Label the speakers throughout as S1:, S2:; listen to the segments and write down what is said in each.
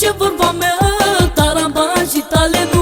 S1: ce vorba mea Taraban și tale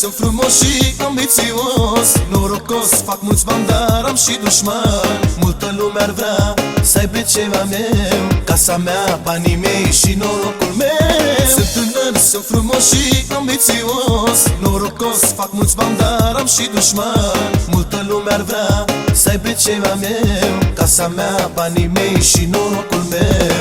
S1: și ambițios Norocos, fac mulți bani, dar am și dușman. Multă lume ar vrea să aibă ceva meu Casa mea, banii mei și norocul meu. Sunt tânăr, sunt frumos și ambițios Norocos, fac mulți bani, dar am și dușman. Multă lume ar vrea să aibă ceva meu Casa mea, banii mei și norocul meu